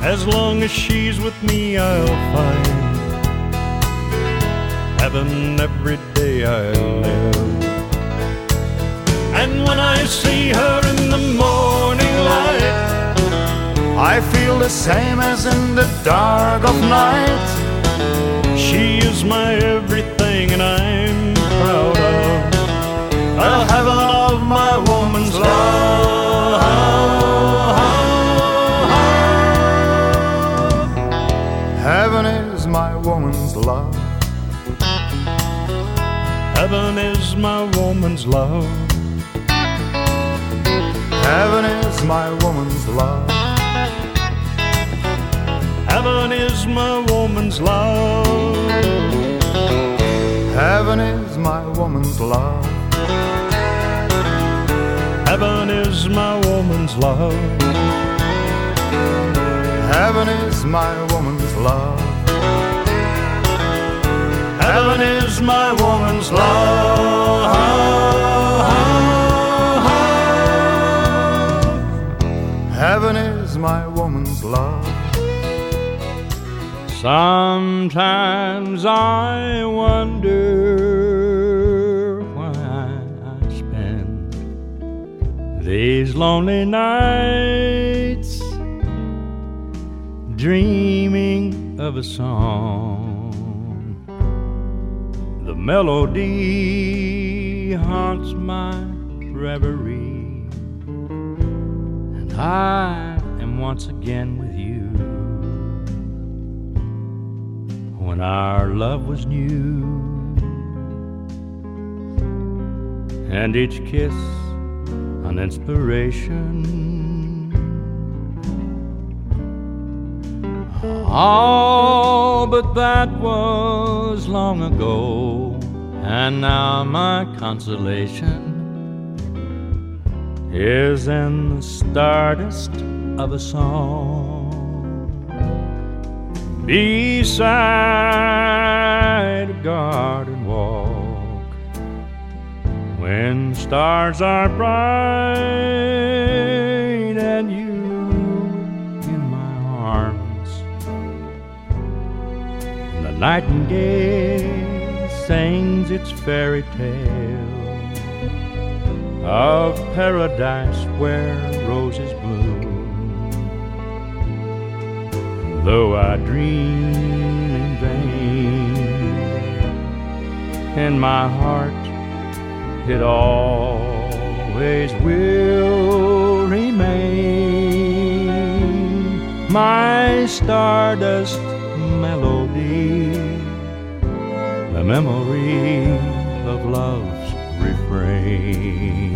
As long as she's with me, I'll find heaven every day I live. And when I see her in the morning light, I feel the same as in the dark of night. she is my woman's love. Heaven is my woman's love. Heaven is my woman's love. Heaven is my woman's love. Heaven is my woman's love. Heaven is my woman's love. Heaven is my woman's love. Heaven is my woman's love. Sometimes I wonder why I spend these lonely nights dreaming of a song. Melody haunts my reverie, and I am once again with you. When our love was new, and each kiss an inspiration. Oh, but that was long ago, and now my consolation is in the stardust of a song. Beside a garden walk when stars are bright nightingale sings its fairy tale of paradise where roses bloom. Though I dream in vain, in my heart it always will remain my stardust melody, memory of love's refrain.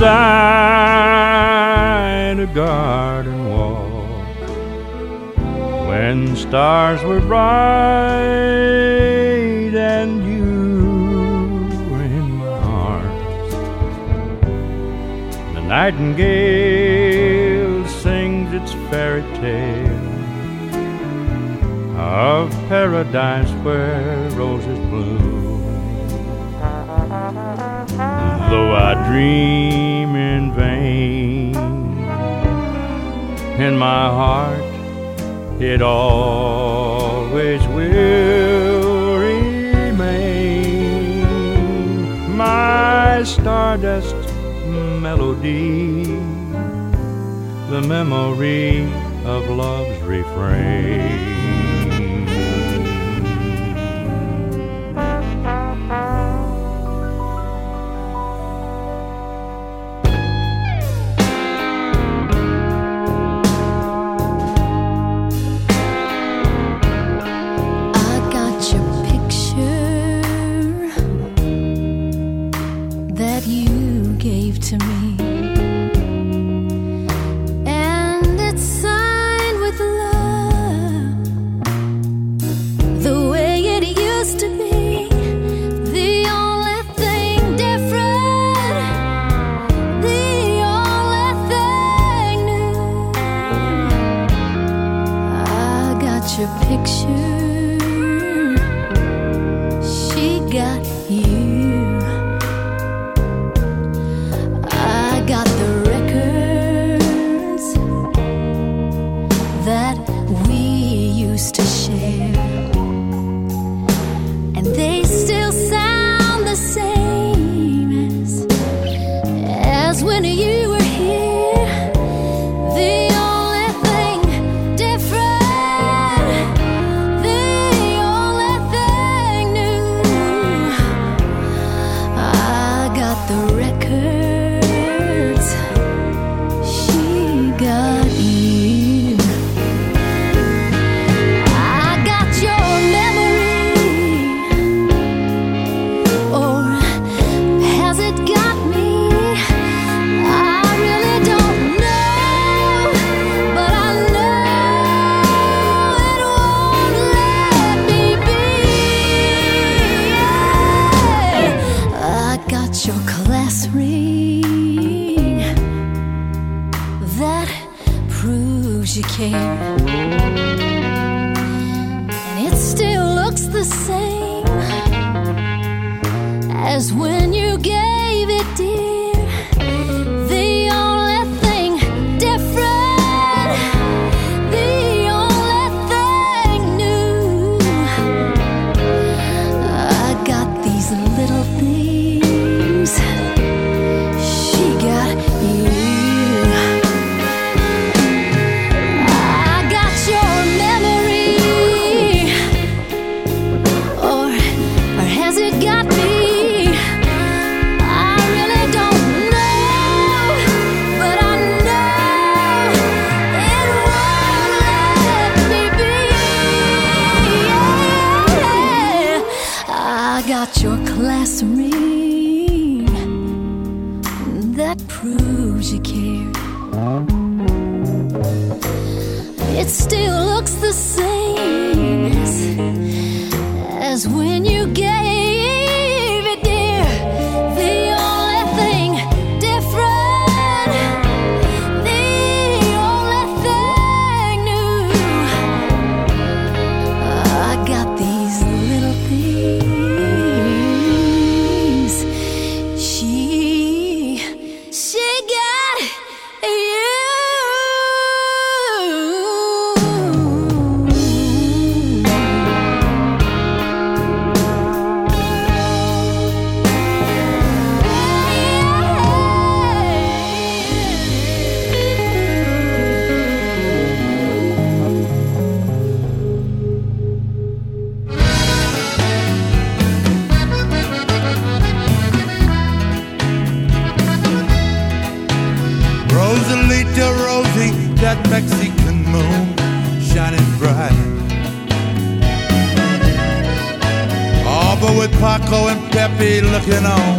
Beside a garden wall when stars were bright and you were in my arms. The nightingale sings its fairy tale of paradise where roses bloom. Though I dream vain, in my heart it always will remain my stardust melody, the memory of love's refrain. Looking on,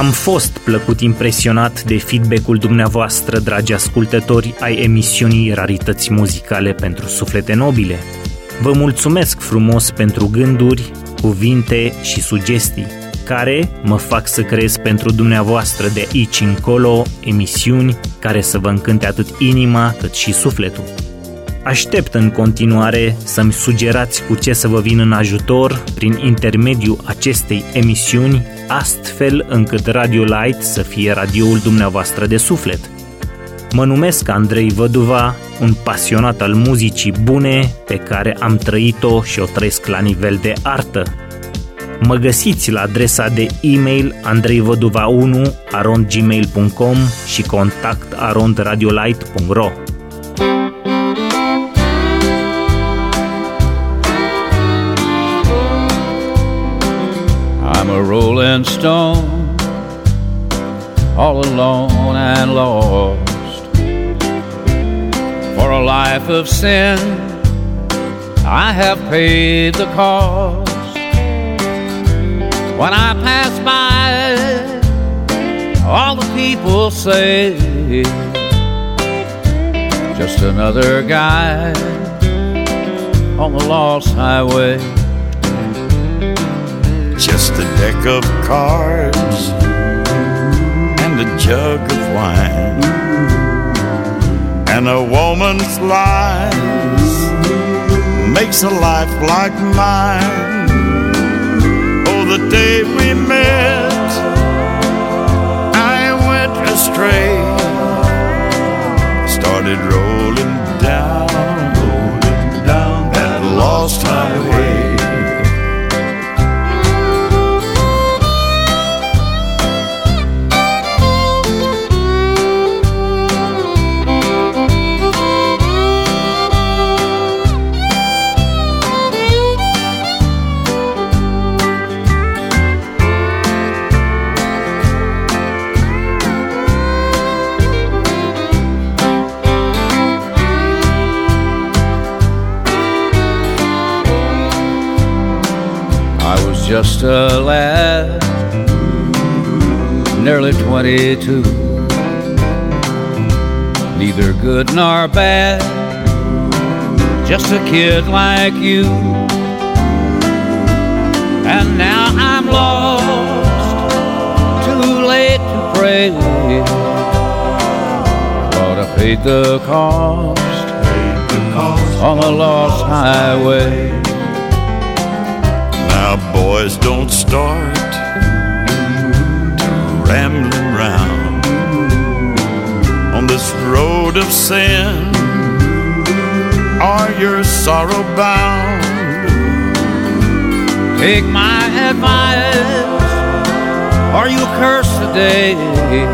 Am fost plăcut impresionat de feedback-ul dumneavoastră, dragi ascultători, ai emisiunii Rarități Muzicale pentru Suflete Nobile. Vă mulțumesc frumos pentru gânduri, cuvinte și sugestii care mă fac să creez pentru dumneavoastră de aici încolo emisiuni care să vă încânte atât inima cât și sufletul. Aștept în continuare să-mi sugerați cu ce să vă vin în ajutor prin intermediul acestei emisiuni, astfel încât Radio Light să fie radioul dumneavoastră de suflet. Mă numesc Andrei Văduva, un pasionat al muzicii bune pe care am trăit-o și o trăiesc la nivel de artă. Mă găsiți la adresa de e-mail andreivăduva1 arondgmail.com și contact arondradiolight.ro all alone and lost. For a life of sin, I have paid the cost. When I pass by, all the people say, just another guy on the lost highway. Just a deck of cards and a jug of wine and a woman's lies makes a life like mine. Oh, the day we met, I went astray, started rolling down, rolling down that lost highway. Just a lad, nearly 22. Neither good nor bad, just a kid like you. And now I'm lost, too late to pray. But I paid the cost on the lost highway. Boys, don't start rambling round on this road of sin. Are your sorrow bound? Take my advice, or you curse the day you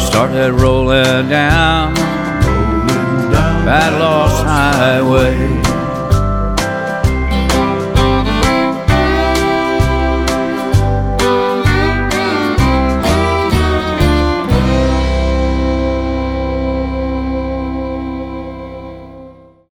started rolling down that lost highway.